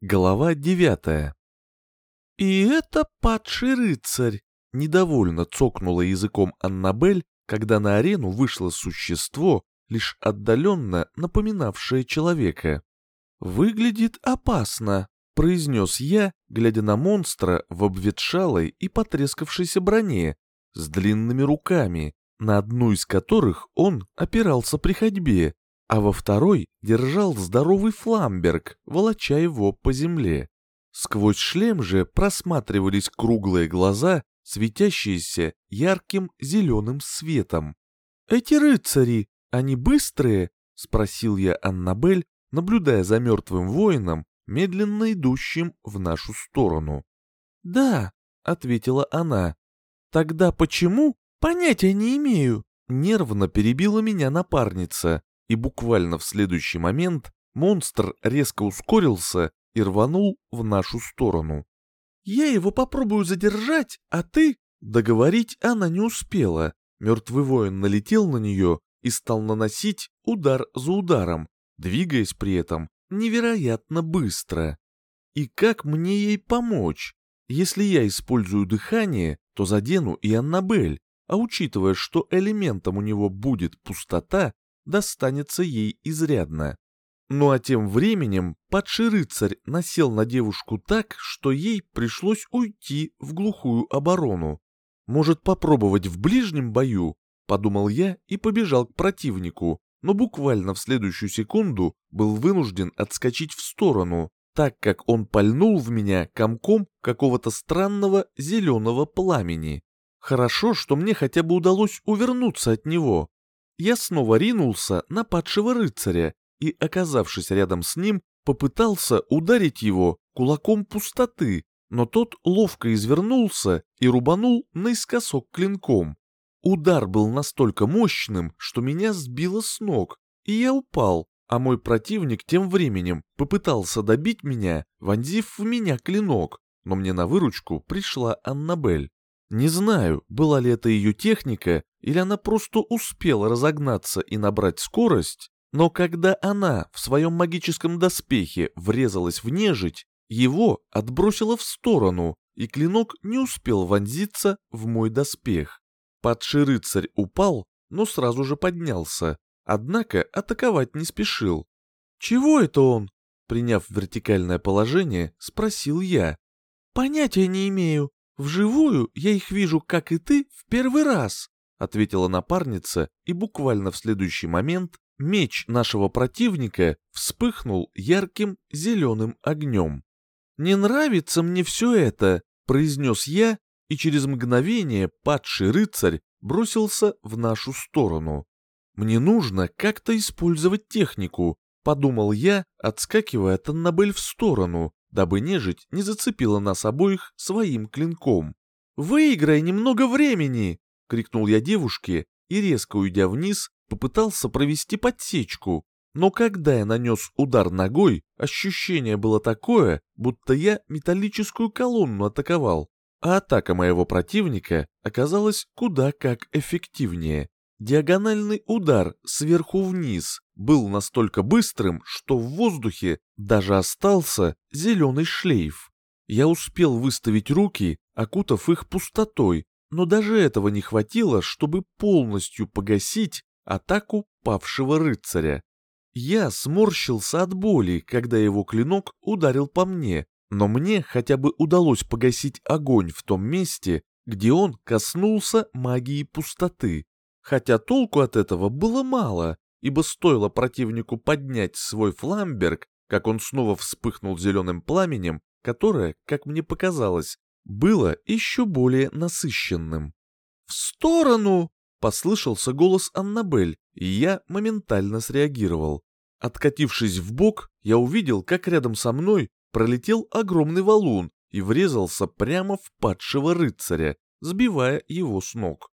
Глава девятая. «И это падший рыцарь!» — недовольно цокнула языком Аннабель, когда на арену вышло существо, лишь отдаленно напоминавшее человека. «Выглядит опасно», — произнес я, глядя на монстра в обветшалой и потрескавшейся броне, с длинными руками, на одну из которых он опирался при ходьбе, а во второй держал здоровый фламберг, волоча его по земле. Сквозь шлем же просматривались круглые глаза, светящиеся ярким зеленым светом. «Эти рыцари, они быстрые?» — спросил я Аннабель, наблюдая за мертвым воином, медленно идущим в нашу сторону. «Да», — ответила она. «Тогда почему? Понятия не имею», — нервно перебила меня напарница и буквально в следующий момент монстр резко ускорился и рванул в нашу сторону. «Я его попробую задержать, а ты...» Договорить она не успела. Мертвый воин налетел на нее и стал наносить удар за ударом, двигаясь при этом невероятно быстро. И как мне ей помочь? Если я использую дыхание, то задену и Аннабель, а учитывая, что элементом у него будет пустота, достанется ей изрядно. Ну а тем временем падший рыцарь насел на девушку так, что ей пришлось уйти в глухую оборону. Может попробовать в ближнем бою? Подумал я и побежал к противнику, но буквально в следующую секунду был вынужден отскочить в сторону, так как он пальнул в меня комком какого-то странного зеленого пламени. Хорошо, что мне хотя бы удалось увернуться от него, я снова ринулся на падшего рыцаря и, оказавшись рядом с ним, попытался ударить его кулаком пустоты, но тот ловко извернулся и рубанул наискосок клинком. Удар был настолько мощным, что меня сбило с ног, и я упал, а мой противник тем временем попытался добить меня, вонзив в меня клинок, но мне на выручку пришла Аннабель. Не знаю, была ли это ее техника, или она просто успела разогнаться и набрать скорость, но когда она в своем магическом доспехе врезалась в нежить, его отбросило в сторону, и клинок не успел вонзиться в мой доспех. Падший рыцарь упал, но сразу же поднялся, однако атаковать не спешил. «Чего это он?» Приняв вертикальное положение, спросил я. «Понятия не имею», «Вживую я их вижу, как и ты, в первый раз», — ответила напарница, и буквально в следующий момент меч нашего противника вспыхнул ярким зеленым огнем. «Не нравится мне все это», — произнес я, и через мгновение падший рыцарь бросился в нашу сторону. «Мне нужно как-то использовать технику», — подумал я, отскакивая от Аннабель в сторону, дабы нежить не зацепила нас обоих своим клинком. «Выиграй немного времени!» — крикнул я девушке и, резко уйдя вниз, попытался провести подсечку. Но когда я нанес удар ногой, ощущение было такое, будто я металлическую колонну атаковал, а атака моего противника оказалась куда как эффективнее. Диагональный удар сверху вниз был настолько быстрым, что в воздухе даже остался зеленый шлейф. Я успел выставить руки, окутав их пустотой, но даже этого не хватило, чтобы полностью погасить атаку павшего рыцаря. Я сморщился от боли, когда его клинок ударил по мне, но мне хотя бы удалось погасить огонь в том месте, где он коснулся магии пустоты. Хотя толку от этого было мало, ибо стоило противнику поднять свой фламберг, как он снова вспыхнул зеленым пламенем, которое, как мне показалось, было еще более насыщенным. «В сторону!» — послышался голос Аннабель, и я моментально среагировал. Откатившись в бок, я увидел, как рядом со мной пролетел огромный валун и врезался прямо в падшего рыцаря, сбивая его с ног.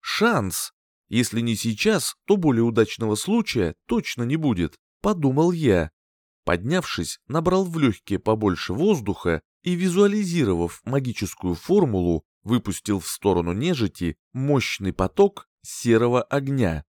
Шанс, если не сейчас, то более удачного случая точно не будет, подумал я. Поднявшись, набрал в легкие побольше воздуха и, визуализировав магическую формулу, выпустил в сторону нежити мощный поток серого огня.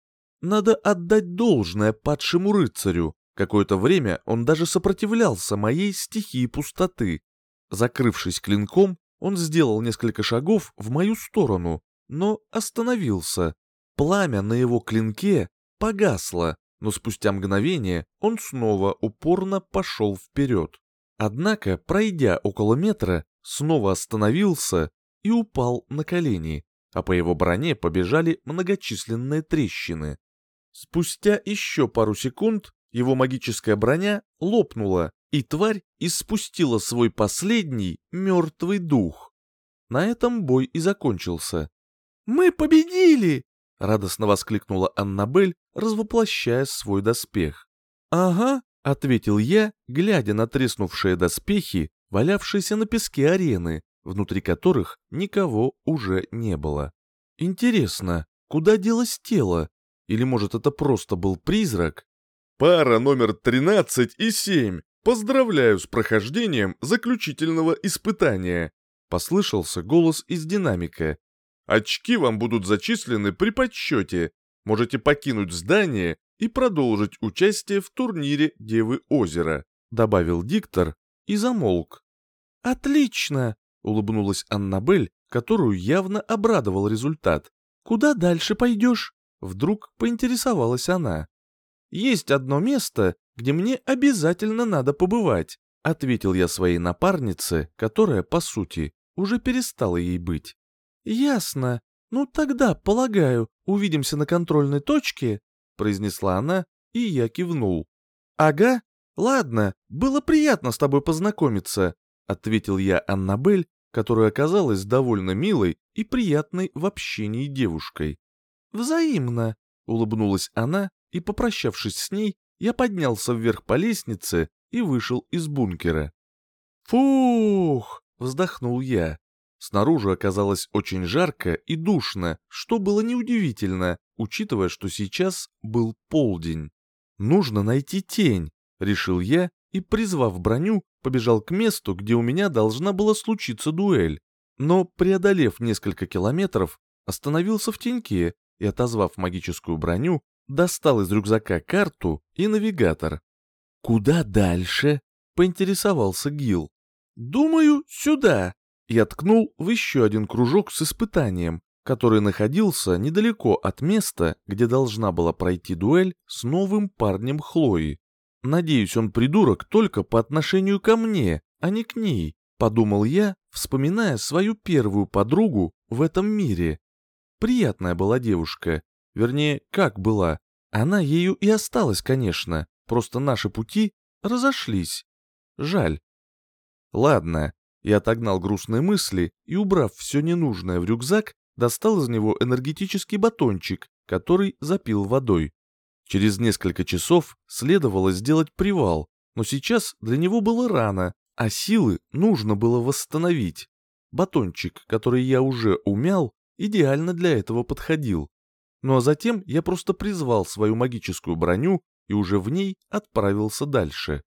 Надо отдать должное падшему рыцарю. Какое-то время он даже сопротивлялся моей стихии пустоты. Закрывшись клинком, он сделал несколько шагов в мою сторону, но остановился. Пламя на его клинке погасло, но спустя мгновение он снова упорно пошел вперед. Однако, пройдя около метра, снова остановился и упал на колени, а по его броне побежали многочисленные трещины. Спустя еще пару секунд его магическая броня лопнула, и тварь испустила свой последний мертвый дух. На этом бой и закончился. «Мы победили!» — радостно воскликнула Аннабель, развоплощая свой доспех. «Ага», — ответил я, глядя на треснувшие доспехи, валявшиеся на песке арены, внутри которых никого уже не было. «Интересно, куда делось тело? Или, может, это просто был призрак?» «Пара номер 13 и 7. Поздравляю с прохождением заключительного испытания», — послышался голос из динамика. «Очки вам будут зачислены при подсчете. Можете покинуть здание и продолжить участие в турнире Девы озера», — добавил диктор и замолк. «Отлично!» — улыбнулась Аннабель, которую явно обрадовал результат. «Куда дальше пойдешь?» Вдруг поинтересовалась она. «Есть одно место, где мне обязательно надо побывать», ответил я своей напарнице, которая, по сути, уже перестала ей быть. «Ясно. Ну тогда, полагаю, увидимся на контрольной точке», произнесла она, и я кивнул. «Ага, ладно, было приятно с тобой познакомиться», ответил я Аннабель, которая оказалась довольно милой и приятной в общении девушкой. «Взаимно», — улыбнулась она, и, попрощавшись с ней, я поднялся вверх по лестнице и вышел из бункера. «Фух!» — вздохнул я. Снаружи оказалось очень жарко и душно, что было неудивительно, учитывая, что сейчас был полдень. «Нужно найти тень», — решил я и, призвав броню, побежал к месту, где у меня должна была случиться дуэль. Но, преодолев несколько километров, остановился в теньке и, отозвав магическую броню, достал из рюкзака карту и навигатор. «Куда дальше?» — поинтересовался Гил. «Думаю, сюда». Я ткнул в еще один кружок с испытанием, который находился недалеко от места, где должна была пройти дуэль с новым парнем Хлои. Надеюсь, он придурок только по отношению ко мне, а не к ней, подумал я, вспоминая свою первую подругу в этом мире. Приятная была девушка, вернее, как была. Она ею и осталась, конечно, просто наши пути разошлись. Жаль. Ладно, я отогнал грустные мысли и, убрав все ненужное в рюкзак, достал из него энергетический батончик, который запил водой. Через несколько часов следовало сделать привал, но сейчас для него было рано, а силы нужно было восстановить. Батончик, который я уже умял, идеально для этого подходил. Ну а затем я просто призвал свою магическую броню и уже в ней отправился дальше.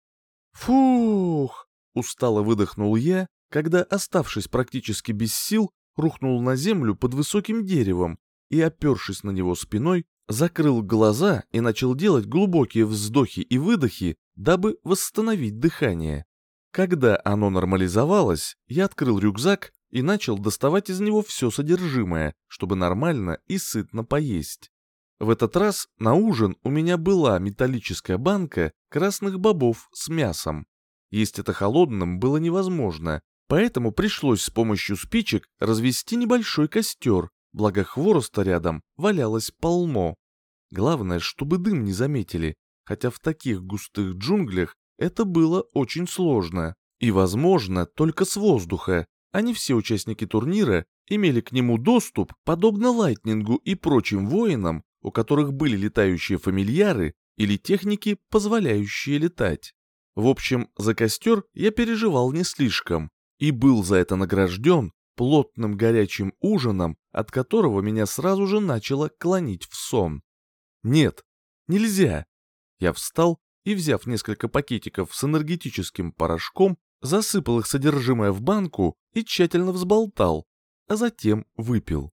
«Фух!» — устало выдохнул я, когда, оставшись практически без сил, рухнул на землю под высоким деревом и, опершись на него спиной, закрыл глаза и начал делать глубокие вздохи и выдохи, дабы восстановить дыхание. Когда оно нормализовалось, я открыл рюкзак и начал доставать из него все содержимое, чтобы нормально и сытно поесть. В этот раз на ужин у меня была металлическая банка красных бобов с мясом. Есть это холодным было невозможно, поэтому пришлось с помощью спичек развести небольшой костер, благо хвороста рядом валялось полно. Главное, чтобы дым не заметили, хотя в таких густых джунглях это было очень сложно. И, возможно, только с воздуха, а не все участники турнира имели к нему доступ, подобно Лайтнингу и прочим воинам, у которых были летающие фамильяры или техники, позволяющие летать. В общем, за костер я переживал не слишком и был за это награжден плотным горячим ужином, от которого меня сразу же начало клонить в сон. Нет, нельзя. Я встал и, взяв несколько пакетиков с энергетическим порошком, засыпал их содержимое в банку и тщательно взболтал, а затем выпил.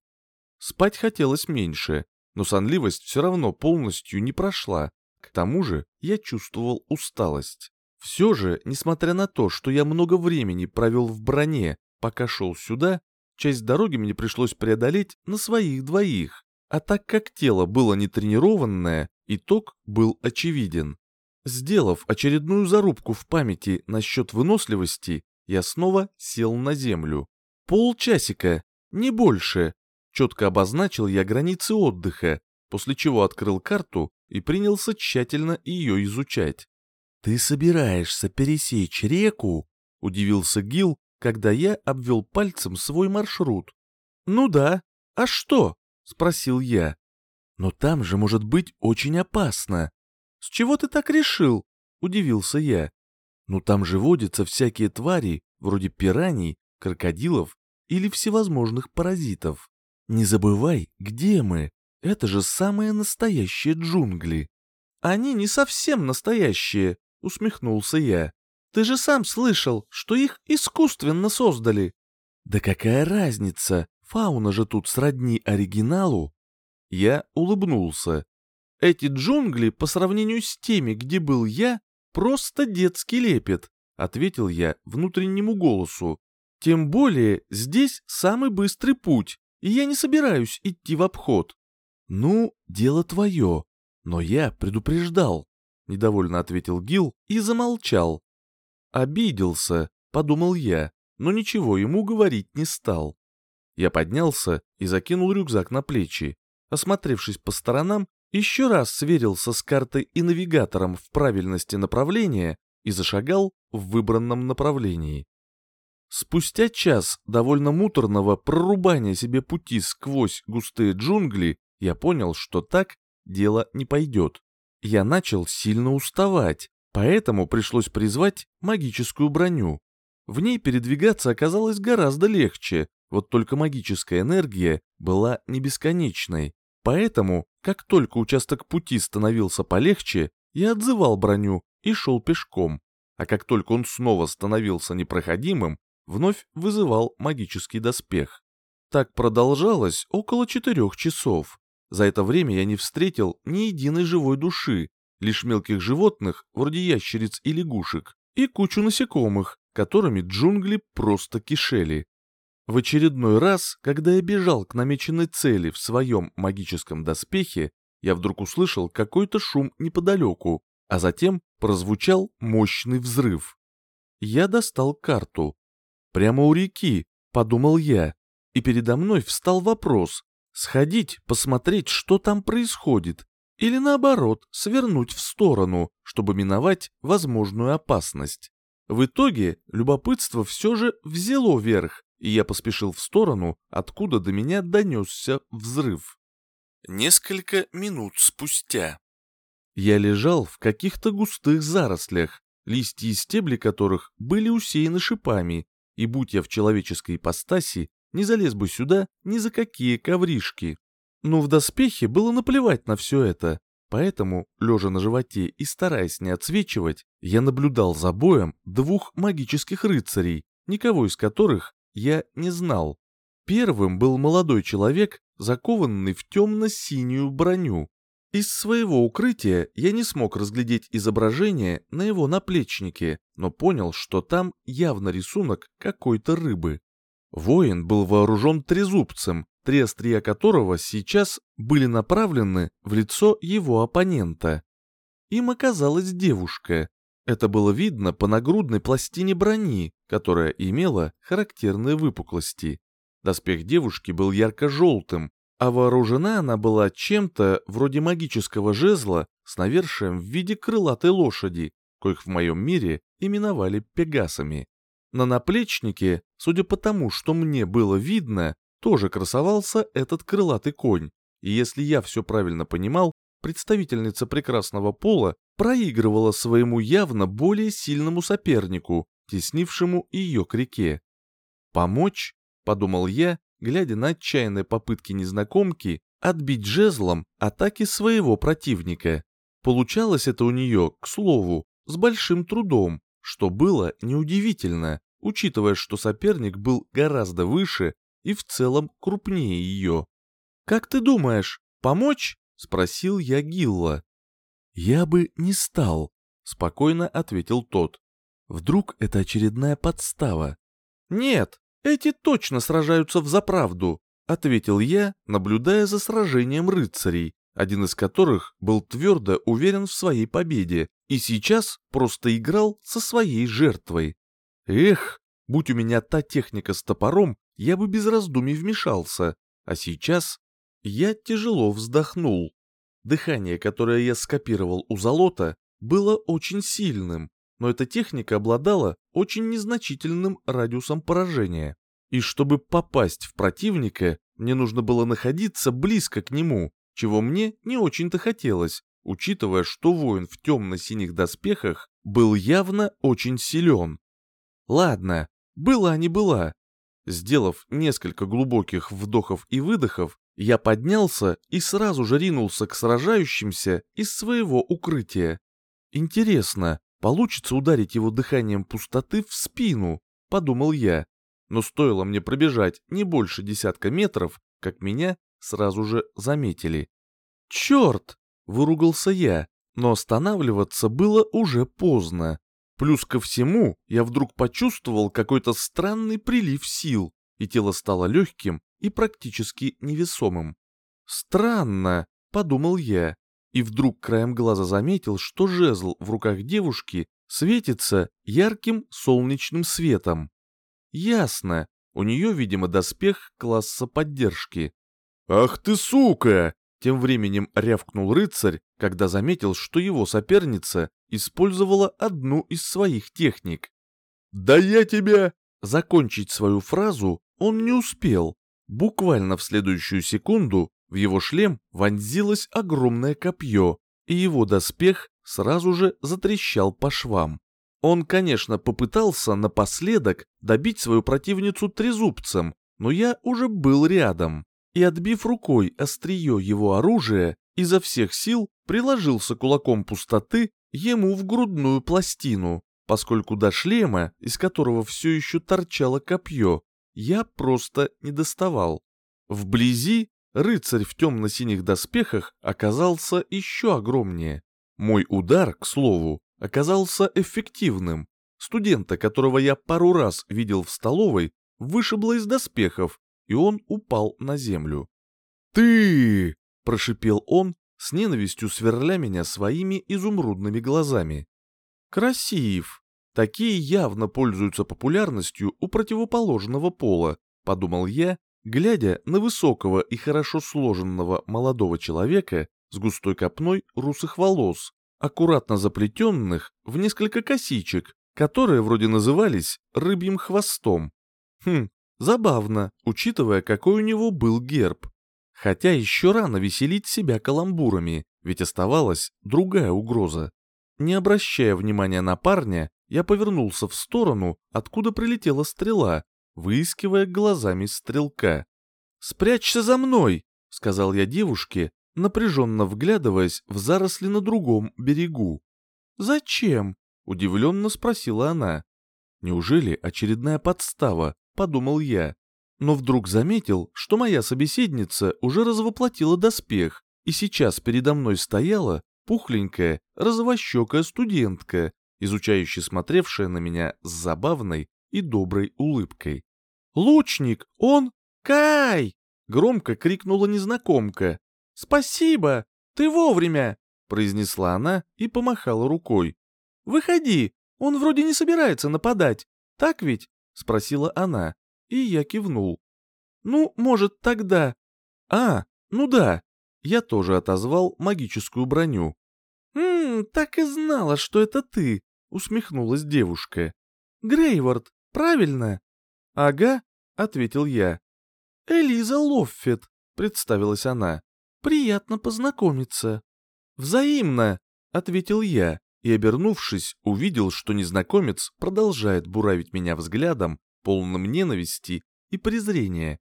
Спать хотелось меньше, но сонливость все равно полностью не прошла, К тому же я чувствовал усталость. Все же, несмотря на то, что я много времени провел в броне, пока шел сюда, часть дороги мне пришлось преодолеть на своих двоих. А так как тело было нетренированное, итог был очевиден. Сделав очередную зарубку в памяти насчет выносливости, я снова сел на землю. Полчасика, не больше. Четко обозначил я границы отдыха, после чего открыл карту и принялся тщательно ее изучать. «Ты собираешься пересечь реку?» — удивился Гил, когда я обвел пальцем свой маршрут. «Ну да. А что?» — спросил я. «Но там же может быть очень опасно». «С чего ты так решил?» — удивился я. «Ну там же водятся всякие твари, вроде пираний, крокодилов или всевозможных паразитов. Не забывай, где мы. Это же самые настоящие джунгли». «Они не совсем настоящие», усмехнулся я. Ты же сам слышал, что их искусственно создали. Да какая разница, фауна же тут сродни оригиналу. Я улыбнулся. Эти джунгли по сравнению с теми, где был я, просто детский лепет, ответил я внутреннему голосу. Тем более здесь самый быстрый путь, и я не собираюсь идти в обход. Ну, дело твое, но я предупреждал. — недовольно ответил Гил и замолчал. «Обиделся», — подумал я, но ничего ему говорить не стал. Я поднялся и закинул рюкзак на плечи. Осмотревшись по сторонам, еще раз сверился с картой и навигатором в правильности направления и зашагал в выбранном направлении. Спустя час довольно муторного прорубания себе пути сквозь густые джунгли, я понял, что так дело не пойдет я начал сильно уставать, поэтому пришлось призвать магическую броню. В ней передвигаться оказалось гораздо легче, вот только магическая энергия была не бесконечной. Поэтому, как только участок пути становился полегче, я отзывал броню и шел пешком, а как только он снова становился непроходимым, вновь вызывал магический доспех. Так продолжалось около четырех часов. За это время я не встретил ни единой живой души, лишь мелких животных, вроде ящериц и лягушек, и кучу насекомых, которыми джунгли просто кишели. В очередной раз, когда я бежал к намеченной цели в своем магическом доспехе, я вдруг услышал какой-то шум неподалеку, а затем прозвучал мощный взрыв. Я достал карту. Прямо у реки, подумал я, и передо мной встал вопрос, Сходить, посмотреть, что там происходит, или наоборот, свернуть в сторону, чтобы миновать возможную опасность. В итоге любопытство все же взяло верх, и я поспешил в сторону, откуда до меня донесся взрыв. Несколько минут спустя. Я лежал в каких-то густых зарослях, листья и стебли которых были усеяны шипами, и будь я в человеческой ипостаси, не залез бы сюда ни за какие ковришки. Но в доспехе было наплевать на все это, поэтому, лежа на животе и стараясь не отсвечивать, я наблюдал за боем двух магических рыцарей, никого из которых я не знал. Первым был молодой человек, закованный в темно-синюю броню. Из своего укрытия я не смог разглядеть изображение на его наплечнике, но понял, что там явно рисунок какой-то рыбы. Воин был вооружен трезубцем, три острия которого сейчас были направлены в лицо его оппонента. Им оказалась девушка. Это было видно по нагрудной пластине брони, которая имела характерные выпуклости. Доспех девушки был ярко-желтым, а вооружена она была чем-то вроде магического жезла с навершием в виде крылатой лошади, коих в моем мире именовали пегасами. На наплечнике, судя по тому, что мне было видно, тоже красовался этот крылатый конь, и если я все правильно понимал, представительница прекрасного пола проигрывала своему явно более сильному сопернику, теснившему ее к реке. «Помочь?» — подумал я, глядя на отчаянные попытки незнакомки отбить жезлом атаки своего противника. Получалось это у нее, к слову, с большим трудом, что было неудивительно учитывая, что соперник был гораздо выше и в целом крупнее ее. «Как ты думаешь, помочь?» — спросил я Гилла. «Я бы не стал», — спокойно ответил тот. «Вдруг это очередная подстава?» «Нет, эти точно сражаются в заправду», — ответил я, наблюдая за сражением рыцарей, один из которых был твердо уверен в своей победе и сейчас просто играл со своей жертвой. Эх, будь у меня та техника с топором, я бы без раздумий вмешался, а сейчас я тяжело вздохнул. Дыхание, которое я скопировал у Золота, было очень сильным, но эта техника обладала очень незначительным радиусом поражения. И чтобы попасть в противника, мне нужно было находиться близко к нему, чего мне не очень-то хотелось, учитывая, что воин в темно-синих доспехах был явно очень силен. Ладно, была не была. Сделав несколько глубоких вдохов и выдохов, я поднялся и сразу же ринулся к сражающимся из своего укрытия. Интересно, получится ударить его дыханием пустоты в спину, подумал я. Но стоило мне пробежать не больше десятка метров, как меня сразу же заметили. «Черт!» — выругался я, но останавливаться было уже поздно. Плюс ко всему, я вдруг почувствовал какой-то странный прилив сил, и тело стало легким и практически невесомым. «Странно», — подумал я, и вдруг краем глаза заметил, что жезл в руках девушки светится ярким солнечным светом. Ясно, у нее, видимо, доспех класса поддержки. «Ах ты сука!» Тем временем рявкнул рыцарь, когда заметил, что его соперница использовала одну из своих техник. «Да я тебя...» Закончить свою фразу он не успел, Буквально в следующую секунду в его шлем вонзилось огромное копье, и его доспех сразу же затрещал по швам. Он, конечно, попытался напоследок добить свою противницу трезубцем, но я уже был рядом, и, отбив рукой острие его оружия, изо всех сил приложился кулаком пустоты ему в грудную пластину, поскольку до шлема, из которого все еще торчало копье, я просто не доставал. Вблизи рыцарь в темно-синих доспехах оказался еще огромнее. Мой удар, к слову, оказался эффективным. Студента, которого я пару раз видел в столовой, вышибло из доспехов, и он упал на землю. «Ты!» – прошипел он, с ненавистью сверля меня своими изумрудными глазами. «Красив!» Такие явно пользуются популярностью у противоположного пола, подумал я, глядя на высокого и хорошо сложенного молодого человека с густой копной русых волос, аккуратно заплетенных в несколько косичек, которые вроде назывались рыбьим хвостом. Хм, забавно, учитывая, какой у него был герб. Хотя еще рано веселить себя каламбурами, ведь оставалась другая угроза. Не обращая внимания на парня, я повернулся в сторону, откуда прилетела стрела, выискивая глазами стрелка. «Спрячься за мной!» — сказал я девушке, напряженно вглядываясь в заросли на другом берегу. «Зачем?» — удивленно спросила она. «Неужели очередная подстава?» — подумал я. Но вдруг заметил, что моя собеседница уже развоплотила доспех, и сейчас передо мной стояла пухленькая, розовощекая студентка, изучающе смотревшая на меня с забавной и доброй улыбкой. «Лучник, он... Кай!» — громко крикнула незнакомка. «Спасибо! Ты вовремя!» — произнесла она и помахала рукой. «Выходи, он вроде не собирается нападать, так ведь?» — спросила она, и я кивнул. «Ну, может, тогда...» «А, ну да!» Я тоже отозвал магическую броню. «Ммм, так и знала, что это ты!» — усмехнулась девушка. «Грейворд, правильно?» «Ага», — ответил я. «Элиза Лоффет», — представилась она. «Приятно познакомиться». «Взаимно», — ответил я, и, обернувшись, увидел, что незнакомец продолжает буравить меня взглядом, полным ненависти и презрения.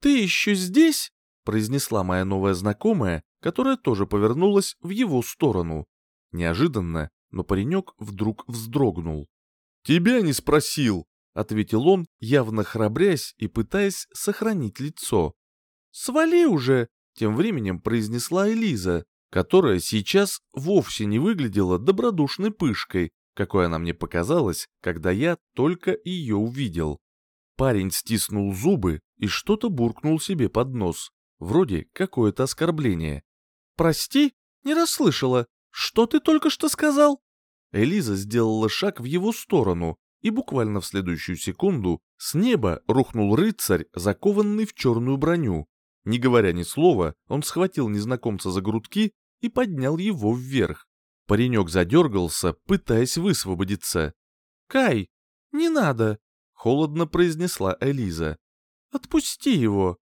«Ты еще здесь?» — произнесла моя новая знакомая, которая тоже повернулась в его сторону. Неожиданно, но паренек вдруг вздрогнул. «Тебя не спросил!» — ответил он, явно храбрясь и пытаясь сохранить лицо. «Свали уже!» — тем временем произнесла Элиза, которая сейчас вовсе не выглядела добродушной пышкой, какой она мне показалась, когда я только ее увидел. Парень стиснул зубы и что-то буркнул себе под нос, вроде какое-то оскорбление. «Прости, не расслышала. Что ты только что сказал?» Элиза сделала шаг в его сторону, и буквально в следующую секунду с неба рухнул рыцарь, закованный в черную броню. Не говоря ни слова, он схватил незнакомца за грудки и поднял его вверх. Паренек задергался, пытаясь высвободиться. «Кай, не надо!» — холодно произнесла Элиза. «Отпусти его!»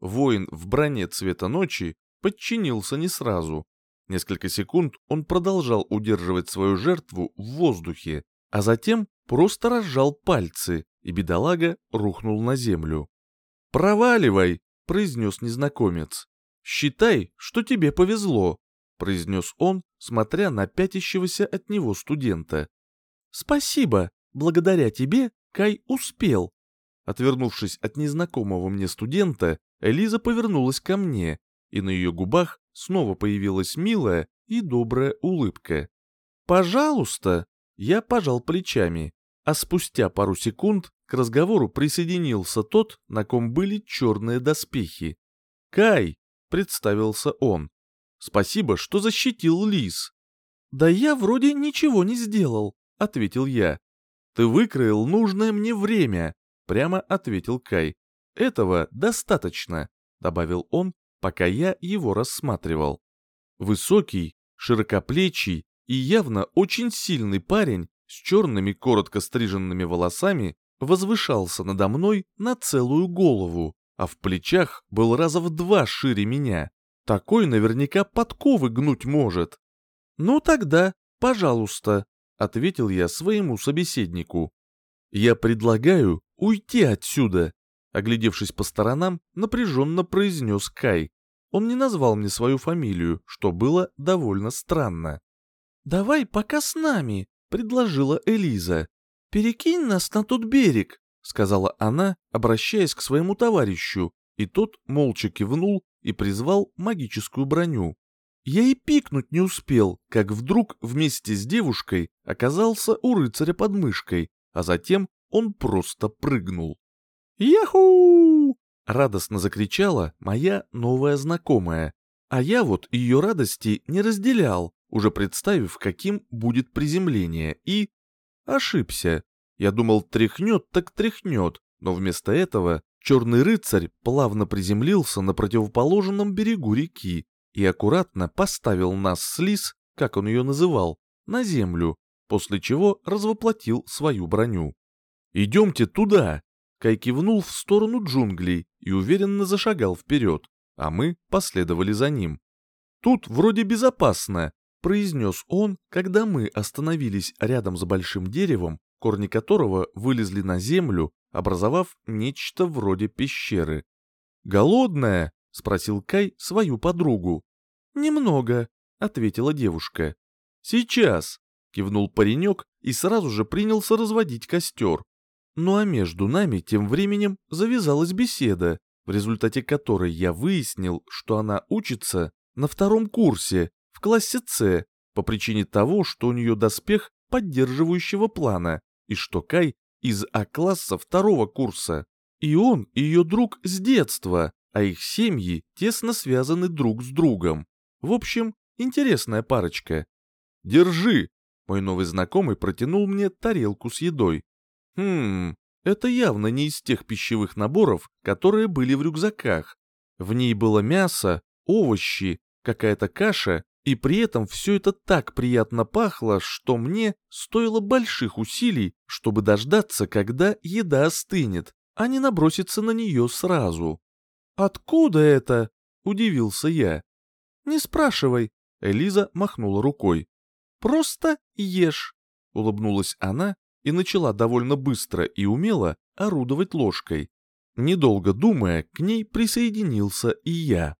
Воин в броне цвета ночи подчинился не сразу. Несколько секунд он продолжал удерживать свою жертву в воздухе, а затем просто разжал пальцы, и бедолага рухнул на землю. «Проваливай!» — произнес незнакомец. «Считай, что тебе повезло», — произнес он, смотря на пятящегося от него студента. «Спасибо, благодаря тебе Кай успел». Отвернувшись от незнакомого мне студента, Элиза повернулась ко мне, и на ее губах снова появилась милая и добрая улыбка. «Пожалуйста!» Я пожал плечами, а спустя пару секунд к разговору присоединился тот, на ком были черные доспехи. «Кай!» — представился он. «Спасибо, что защитил лис». «Да я вроде ничего не сделал», — ответил я. «Ты выкроил нужное мне время», — прямо ответил Кай. «Этого достаточно», — добавил он, пока я его рассматривал. Высокий, широкоплечий и явно очень сильный парень с черными коротко стриженными волосами возвышался надо мной на целую голову, а в плечах был раза в два шире меня. Такой наверняка подковы гнуть может. «Ну тогда, пожалуйста», — ответил я своему собеседнику. «Я предлагаю уйти отсюда», — оглядевшись по сторонам, напряженно произнес Кай. Он не назвал мне свою фамилию, что было довольно странно. «Давай пока с нами», — предложила Элиза. «Перекинь нас на тот берег», — сказала она, обращаясь к своему товарищу, и тот молча кивнул и призвал магическую броню. Я и пикнуть не успел, как вдруг вместе с девушкой оказался у рыцаря под мышкой, а затем он просто прыгнул. «Яху!» — радостно закричала моя новая знакомая, а я вот ее радости не разделял, уже представив, каким будет приземление, и... Ошибся. Я думал, тряхнет так тряхнет, но вместо этого черный рыцарь плавно приземлился на противоположном берегу реки и аккуратно поставил нас с Лис, как он ее называл, на землю, после чего развоплотил свою броню. «Идемте туда!» Кай кивнул в сторону джунглей и уверенно зашагал вперед, а мы последовали за ним. «Тут вроде безопасно», произнес он, когда мы остановились рядом с большим деревом, корни которого вылезли на землю, образовав нечто вроде пещеры. «Голодная?» — спросил Кай свою подругу. «Немного», — ответила девушка. «Сейчас», — кивнул паренек и сразу же принялся разводить костер. Ну а между нами тем временем завязалась беседа, в результате которой я выяснил, что она учится на втором курсе в классе С по причине того, что у нее доспех поддерживающего плана, и что Кай из А-класса второго курса. И он ее друг с детства, а их семьи тесно связаны друг с другом. В общем, интересная парочка. «Держи!» Мой новый знакомый протянул мне тарелку с едой. Хм, это явно не из тех пищевых наборов, которые были в рюкзаках. В ней было мясо, овощи, какая-то каша и при этом все это так приятно пахло, что мне стоило больших усилий, чтобы дождаться, когда еда остынет, а не наброситься на нее сразу. «Откуда это?» — удивился я. «Не спрашивай», — Элиза махнула рукой. «Просто ешь», — улыбнулась она и начала довольно быстро и умело орудовать ложкой. Недолго думая, к ней присоединился и я.